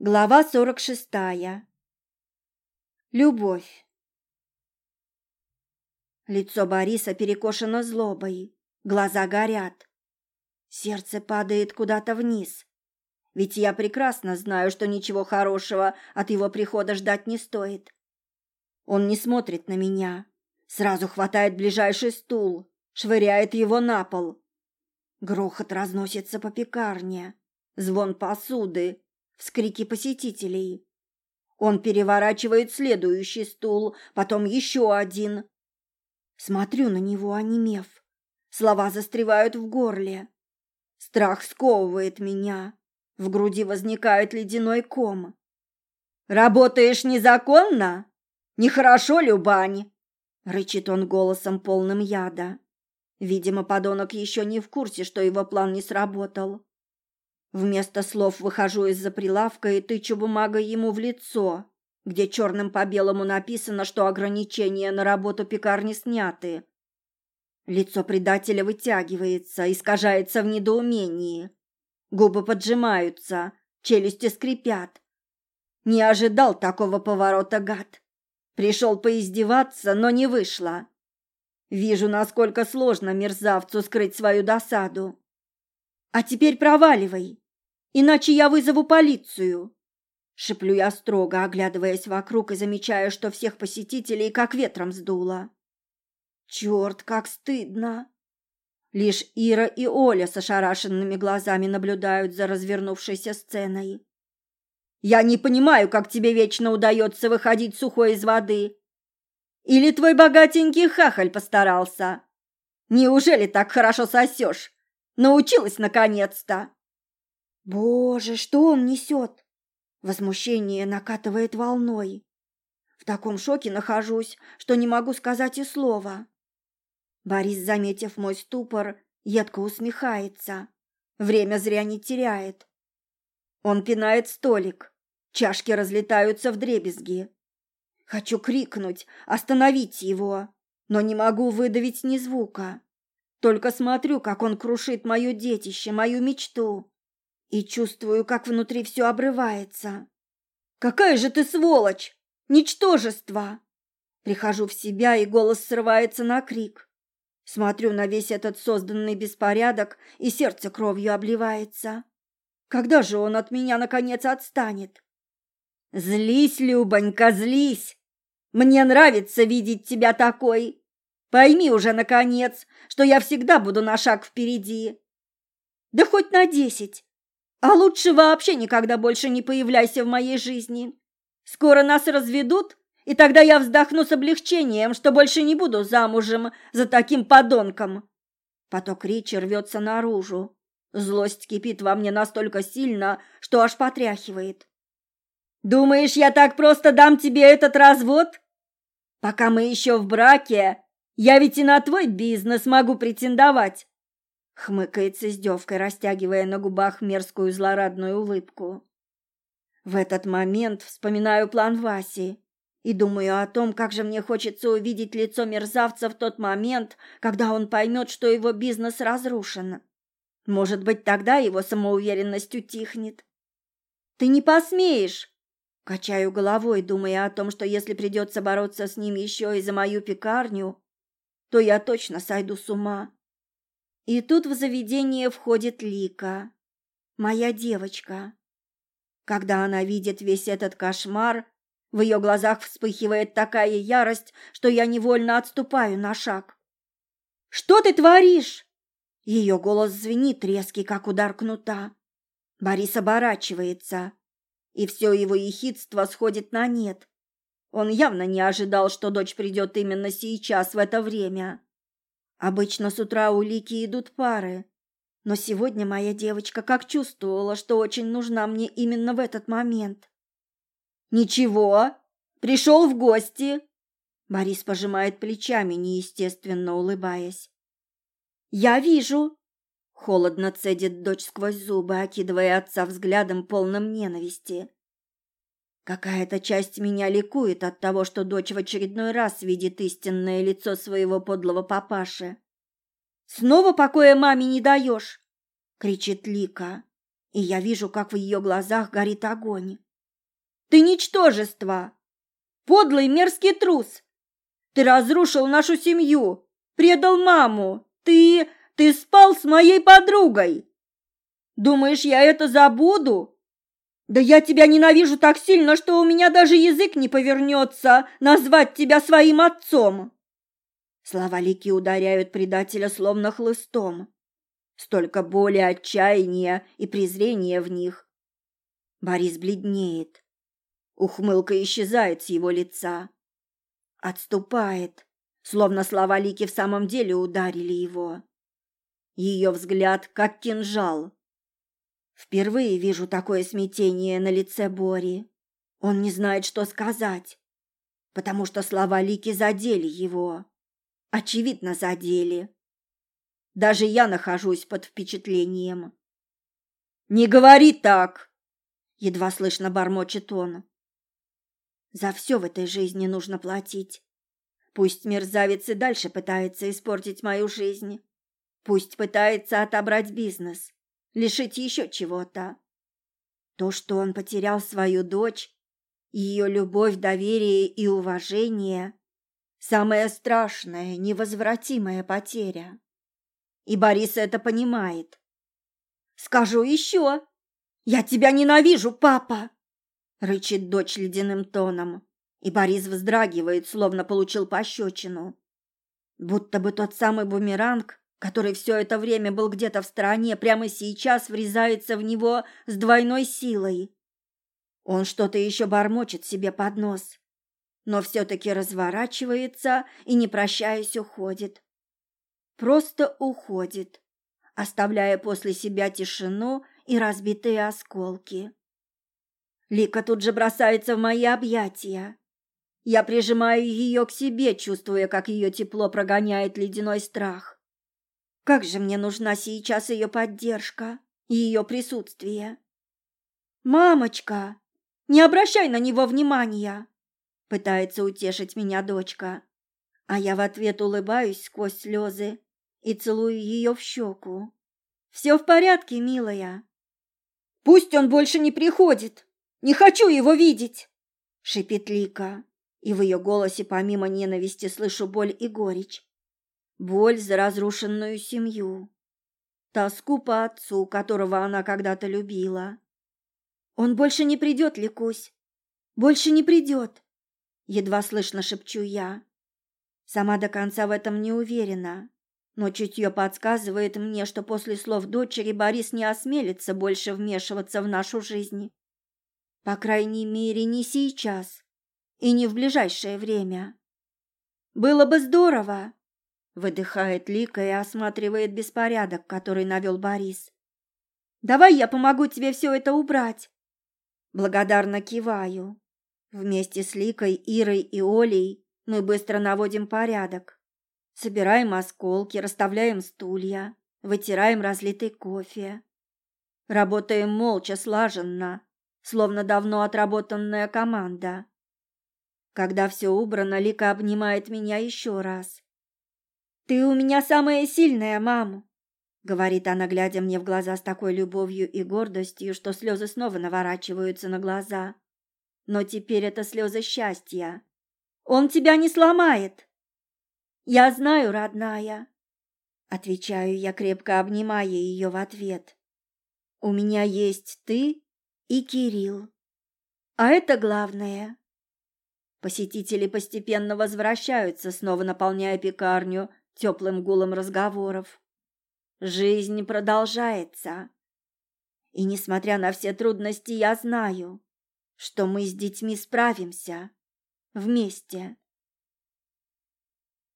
Глава сорок шестая. Любовь. Лицо Бориса перекошено злобой, глаза горят. Сердце падает куда-то вниз. Ведь я прекрасно знаю, что ничего хорошего от его прихода ждать не стоит. Он не смотрит на меня, сразу хватает ближайший стул, швыряет его на пол. Грохот разносится по пекарне, звон посуды, вскрики посетителей. Он переворачивает следующий стул, потом еще один. Смотрю на него, онемев. Слова застревают в горле. Страх сковывает меня. В груди возникает ледяной ком. «Работаешь незаконно? Нехорошо, Любань!» Рычит он голосом полным яда. Видимо, подонок еще не в курсе, что его план не сработал. Вместо слов выхожу из-за прилавка и тычу бумагой ему в лицо, где черным по белому написано, что ограничения на работу пекарни сняты. Лицо предателя вытягивается, искажается в недоумении. Губы поджимаются, челюсти скрипят. Не ожидал такого поворота, гад. Пришел поиздеваться, но не вышло. Вижу, насколько сложно мерзавцу скрыть свою досаду. А теперь проваливай, иначе я вызову полицию. Шиплю я строго, оглядываясь вокруг и замечая, что всех посетителей как ветром сдуло. Черт, как стыдно! Лишь Ира и Оля с ошарашенными глазами наблюдают за развернувшейся сценой. «Я не понимаю, как тебе вечно удается выходить сухой из воды. Или твой богатенький хахаль постарался? Неужели так хорошо сосешь? Научилась наконец-то!» «Боже, что он несет?» Возмущение накатывает волной. В таком шоке нахожусь, что не могу сказать и слова. Борис, заметив мой ступор, едко усмехается. Время зря не теряет. Он пинает столик. Чашки разлетаются в дребезги. Хочу крикнуть, остановить его, но не могу выдавить ни звука. Только смотрю, как он крушит мое детище, мою мечту, и чувствую, как внутри все обрывается. «Какая же ты сволочь! Ничтожество!» Прихожу в себя, и голос срывается на крик. Смотрю на весь этот созданный беспорядок, и сердце кровью обливается. Когда же он от меня, наконец, отстанет? «Злись, Любонька, злись! Мне нравится видеть тебя такой!» Пойми уже, наконец, что я всегда буду на шаг впереди. Да хоть на десять. А лучше вообще никогда больше не появляйся в моей жизни. Скоро нас разведут, и тогда я вздохну с облегчением, что больше не буду замужем за таким подонком. Поток речи рвется наружу. Злость кипит во мне настолько сильно, что аж потряхивает. Думаешь, я так просто дам тебе этот развод? Пока мы еще в браке, я ведь и на твой бизнес могу претендовать!» Хмыкает с издевкой, растягивая на губах мерзкую злорадную улыбку. В этот момент вспоминаю план Васи и думаю о том, как же мне хочется увидеть лицо мерзавца в тот момент, когда он поймет, что его бизнес разрушен. Может быть, тогда его самоуверенность утихнет. «Ты не посмеешь!» Качаю головой, думая о том, что если придется бороться с ним еще и за мою пекарню, то я точно сойду с ума. И тут в заведение входит Лика, моя девочка. Когда она видит весь этот кошмар, в ее глазах вспыхивает такая ярость, что я невольно отступаю на шаг. «Что ты творишь?» Ее голос звенит резкий, как удар кнута. Борис оборачивается, и все его ехидство сходит на нет. Он явно не ожидал, что дочь придет именно сейчас, в это время. Обычно с утра у Лики идут пары, но сегодня моя девочка как чувствовала, что очень нужна мне именно в этот момент. «Ничего, пришел в гости!» Борис пожимает плечами, неестественно улыбаясь. «Я вижу!» Холодно цедит дочь сквозь зубы, окидывая отца взглядом полным ненависти. Какая-то часть меня ликует от того, что дочь в очередной раз видит истинное лицо своего подлого папаши. «Снова покоя маме не даешь!» — кричит Лика, и я вижу, как в ее глазах горит огонь. Ты ничтожество! Подлый мерзкий трус! Ты разрушил нашу семью, предал маму! Ты... ты спал с моей подругой! Думаешь, я это забуду? Да я тебя ненавижу так сильно, что у меня даже язык не повернется назвать тебя своим отцом!» Слова Лики ударяют предателя словно хлыстом. Столько боли, отчаяния и презрения в них. Борис бледнеет. Ухмылка исчезает с его лица. Отступает, словно слова Лики в самом деле ударили его. Ее взгляд как кинжал. Впервые вижу такое смятение на лице Бори. Он не знает, что сказать, потому что слова Лики задели его. Очевидно, задели. Даже я нахожусь под впечатлением. «Не говори так!» — едва слышно бормочет он. «За все в этой жизни нужно платить. Пусть мерзавец и дальше пытается испортить мою жизнь. Пусть пытается отобрать бизнес, лишить еще чего-то. То, что он потерял свою дочь, ее любовь, доверие и уважение – самая страшная, невозвратимая потеря. И Борис это понимает. «Скажу еще! Я тебя ненавижу, папа!» Рычит дочь ледяным тоном, и Борис вздрагивает, словно получил пощечину. Будто бы тот самый бумеранг, который все это время был где-то в стороне, прямо сейчас врезается в него с двойной силой. Он что-то еще бормочет себе под нос, но все-таки разворачивается и, не прощаясь, уходит просто уходит, оставляя после себя тишину и разбитые осколки. Лика тут же бросается в мои объятия. Я прижимаю ее к себе, чувствуя, как ее тепло прогоняет ледяной страх. Как же мне нужна сейчас ее поддержка ее присутствие. «Мамочка, не обращай на него внимания!» Пытается утешить меня дочка, а я в ответ улыбаюсь сквозь слезы и целую ее в щеку. «Все в порядке, милая». «Пусть он больше не приходит! Не хочу его видеть!» — шипит Лика, и в ее голосе помимо ненависти слышу боль и горечь. Боль за разрушенную семью, тоску по отцу, которого она когда-то любила. «Он больше не придет, Ликусь, больше не придет!» Едва слышно шепчу я. Сама до конца в этом не уверена но чутье подсказывает мне, что после слов дочери Борис не осмелится больше вмешиваться в нашу жизнь. По крайней мере, не сейчас и не в ближайшее время. «Было бы здорово!» — выдыхает Лика и осматривает беспорядок, который навел Борис. «Давай я помогу тебе все это убрать!» Благодарно киваю. Вместе с Ликой, Ирой и Олей мы быстро наводим порядок. Собираем осколки, расставляем стулья, вытираем разлитый кофе. Работаем молча, слаженно, словно давно отработанная команда. Когда все убрано, Лика обнимает меня еще раз. «Ты у меня самая сильная, мама!» Говорит она, глядя мне в глаза с такой любовью и гордостью, что слезы снова наворачиваются на глаза. Но теперь это слезы счастья. «Он тебя не сломает!» «Я знаю, родная», — отвечаю я, крепко обнимая ее в ответ. «У меня есть ты и Кирилл. А это главное». Посетители постепенно возвращаются, снова наполняя пекарню теплым гулом разговоров. Жизнь продолжается. И несмотря на все трудности, я знаю, что мы с детьми справимся вместе.